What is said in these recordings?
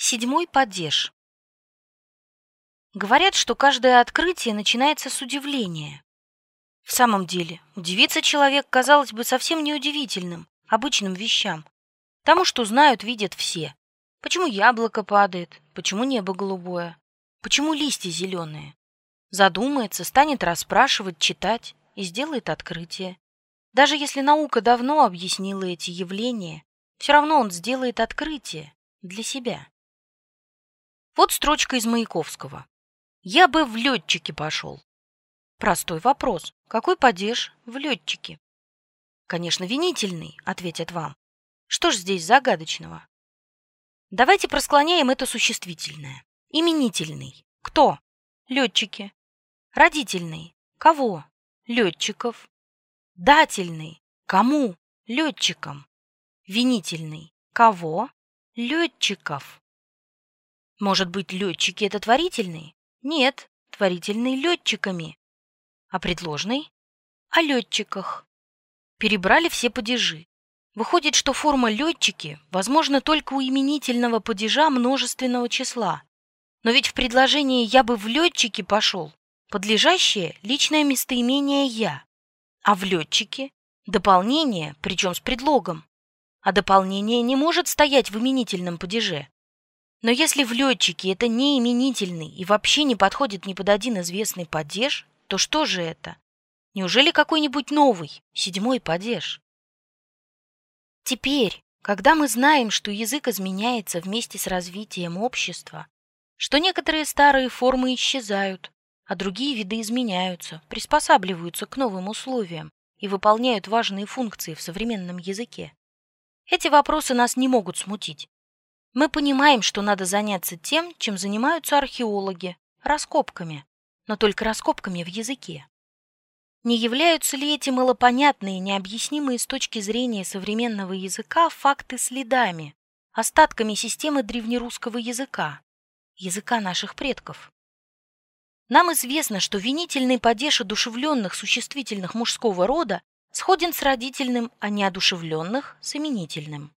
Седьмой падеж. Говорят, что каждое открытие начинается с удивления. В самом деле, удивиться человек, казалось бы, совсем неудивительным, обычным вещам. Тому, что знают, видят все. Почему яблоко падает, почему небо голубое, почему листья зеленые. Задумается, станет расспрашивать, читать и сделает открытие. Даже если наука давно объяснила эти явления, все равно он сделает открытие для себя. Вот строчка из Маяковского. «Я бы в летчики пошел». Простой вопрос. Какой падеж в летчике? Конечно, винительный, ответят вам. Что ж здесь загадочного? Давайте просклоняем это существительное. Именительный. Кто? Летчики. Родительный. Кого? Летчиков. Дательный. Кому? Летчикам. Винительный. Кого? Летчиков. Может быть, летчики это творительный? Нет, творительный летчиками. А предложный? О летчиках. Перебрали все падежи. Выходит, что форма летчики возможна только у именительного падежа множественного числа. Но ведь в предложении «я бы в летчики пошел» подлежащее личное местоимение «я», а в летчике – дополнение, причем с предлогом. А дополнение не может стоять в именительном падеже. Но если в летчике это не именительный и вообще не подходит ни под один известный падеж, то что же это? Неужели какой-нибудь новый, седьмой падеж? Теперь, когда мы знаем, что язык изменяется вместе с развитием общества, что некоторые старые формы исчезают, а другие виды изменяются, приспосабливаются к новым условиям и выполняют важные функции в современном языке, эти вопросы нас не могут смутить. Мы понимаем, что надо заняться тем, чем занимаются археологи – раскопками, но только раскопками в языке. Не являются ли эти малопонятные, необъяснимые с точки зрения современного языка факты следами, остатками системы древнерусского языка, языка наших предков? Нам известно, что винительный падеж одушевленных существительных мужского рода сходен с родительным, а неодушевленных – с именительным.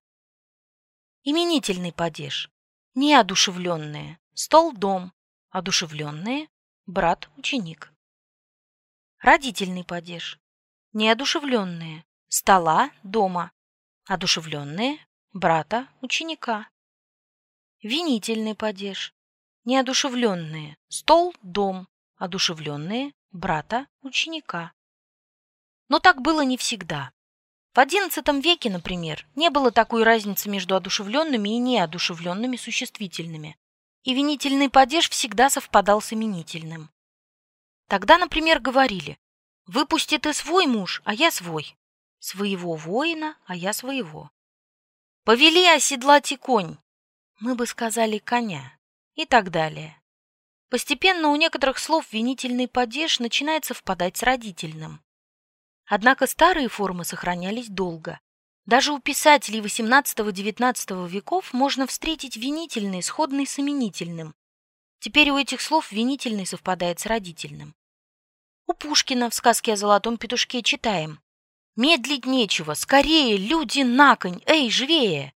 Именительный падеж. Неодушевленные. Стол-дом. Одушевленные. Брат-ученик. Родительный падеж. Неодушевленные. Стола, дома. Одушевленные. Брата, ученика. Винительный падеж. Неодушевленные. Стол, дом. Одушевленные. Брата, ученика. Но так было не всегда. В XI веке, например, не было такой разницы между одушевленными и неодушевленными существительными, и винительный падеж всегда совпадал с именительным. Тогда, например, говорили «Выпусти ты свой муж, а я свой, своего воина, а я своего». «Повели оседлать и конь», мы бы сказали «коня» и так далее. Постепенно у некоторых слов винительный падеж начинает совпадать с родительным. Однако старые формы сохранялись долго. Даже у писателей XVIII-XIX веков можно встретить винительный, сходный с именительным. Теперь у этих слов винительный совпадает с родительным. У Пушкина в сказке о золотом петушке читаем «Медлить нечего, скорее, люди на конь, эй, живее!»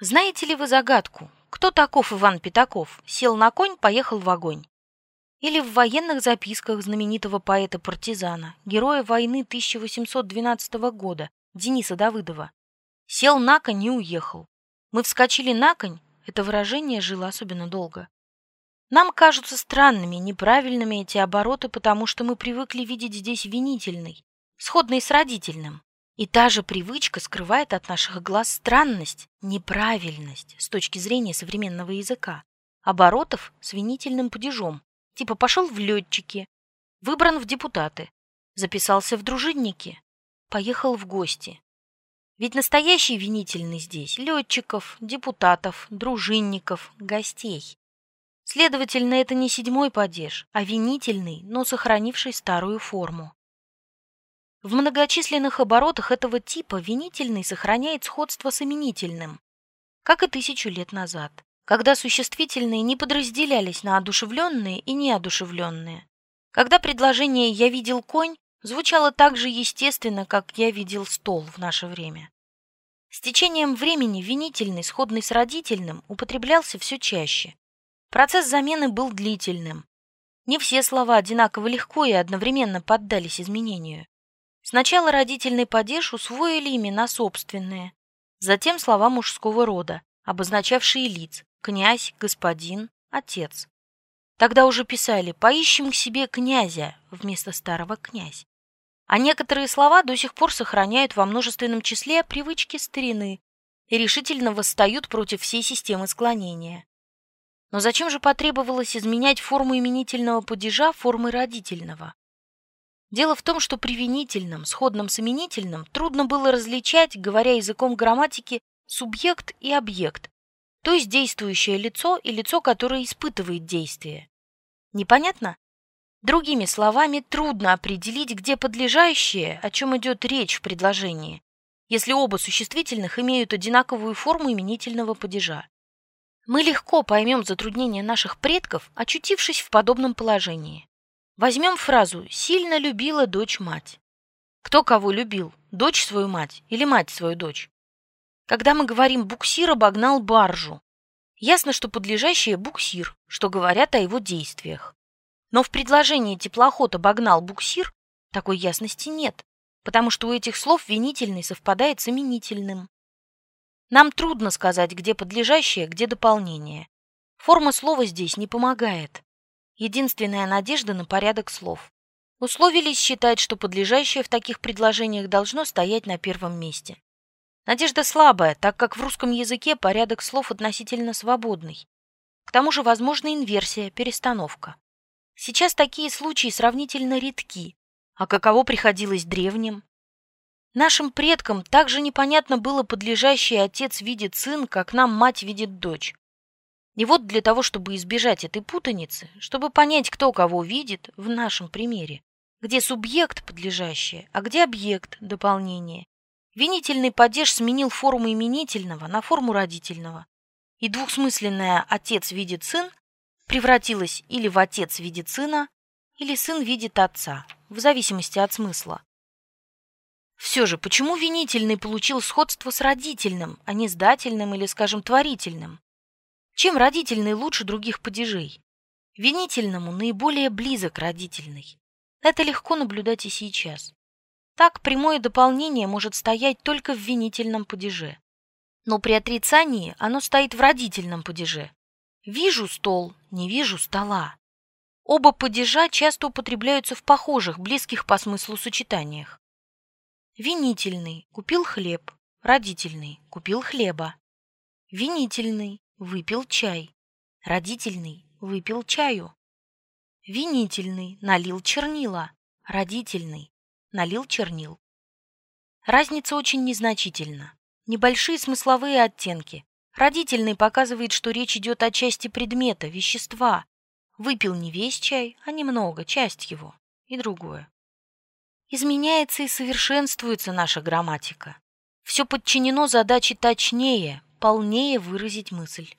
Знаете ли вы загадку? Кто таков Иван Пятаков? Сел на конь, поехал в огонь. Или в военных записках знаменитого поэта-партизана, героя войны 1812 года, Дениса Давыдова. Сел на конь и уехал. Мы вскочили на конь, это выражение жило особенно долго. Нам кажутся странными, неправильными эти обороты, потому что мы привыкли видеть здесь винительный, сходный с родительным. И та же привычка скрывает от наших глаз странность, неправильность с точки зрения современного языка, оборотов с винительным падежом, Типа пошел в летчики, выбран в депутаты, записался в дружинники, поехал в гости. Ведь настоящий винительный здесь летчиков, депутатов, дружинников, гостей. Следовательно, это не седьмой падеж, а винительный, но сохранивший старую форму. В многочисленных оборотах этого типа винительный сохраняет сходство с именительным, как и тысячу лет назад когда существительные не подразделялись на одушевленные и неодушевленные, когда предложение «я видел конь» звучало так же естественно, как «я видел стол» в наше время. С течением времени винительный, сходный с родительным, употреблялся все чаще. Процесс замены был длительным. Не все слова одинаково легко и одновременно поддались изменению. Сначала родительный падеж усвоили имена собственные, затем слова мужского рода, обозначавшие лиц – князь, господин, отец. Тогда уже писали «поищем к себе князя» вместо старого «князь». А некоторые слова до сих пор сохраняют во множественном числе привычки старины и решительно восстают против всей системы склонения. Но зачем же потребовалось изменять форму именительного падежа формой родительного? Дело в том, что при винительном, сходном с именительным, трудно было различать, говоря языком грамматики, субъект и объект, то есть действующее лицо и лицо, которое испытывает действие. Непонятно? Другими словами, трудно определить, где подлежащее, о чем идет речь в предложении, если оба существительных имеют одинаковую форму именительного падежа. Мы легко поймем затруднения наших предков, очутившись в подобном положении. Возьмем фразу «сильно любила дочь мать». Кто кого любил, дочь свою мать или мать свою дочь? Когда мы говорим «буксир обогнал баржу», ясно, что подлежащее «буксир», что говорят о его действиях. Но в предложении «теплоход обогнал буксир» такой ясности нет, потому что у этих слов винительный совпадает с именительным. Нам трудно сказать, где подлежащее, где дополнение. Форма слова здесь не помогает. Единственная надежда на порядок слов. Условились считать, что подлежащее в таких предложениях должно стоять на первом месте. Надежда слабая, так как в русском языке порядок слов относительно свободный. К тому же возможна инверсия, перестановка. Сейчас такие случаи сравнительно редки. А каково приходилось древним? Нашим предкам также непонятно было подлежащий отец видит сын, как нам мать видит дочь. И вот для того, чтобы избежать этой путаницы, чтобы понять, кто кого видит, в нашем примере, где субъект подлежащее, а где объект дополнение, винительный падеж сменил форму именительного на форму родительного. И двухсмысленное «отец видит сын» превратилась или в отец видит сына, или сын видит отца, в зависимости от смысла. Все же, почему винительный получил сходство с родительным, а не с дательным или, скажем, творительным? Чем родительный лучше других падежей? Винительному наиболее близок родительный. Это легко наблюдать и сейчас. Так прямое дополнение может стоять только в винительном падеже. Но при отрицании оно стоит в родительном падеже, Вижу стол, не вижу стола. Оба падежа часто употребляются в похожих, близких по смыслу сочетаниях. Винительный – купил хлеб, родительный – купил хлеба. Винительный – выпил чай, родительный – выпил чаю. Винительный – налил чернила, родительный – налил чернил. Разница очень незначительна. Небольшие смысловые оттенки, Родительный показывает, что речь идет о части предмета, вещества. Выпил не весь чай, а немного, часть его. И другое. Изменяется и совершенствуется наша грамматика. Все подчинено задаче точнее, полнее выразить мысль.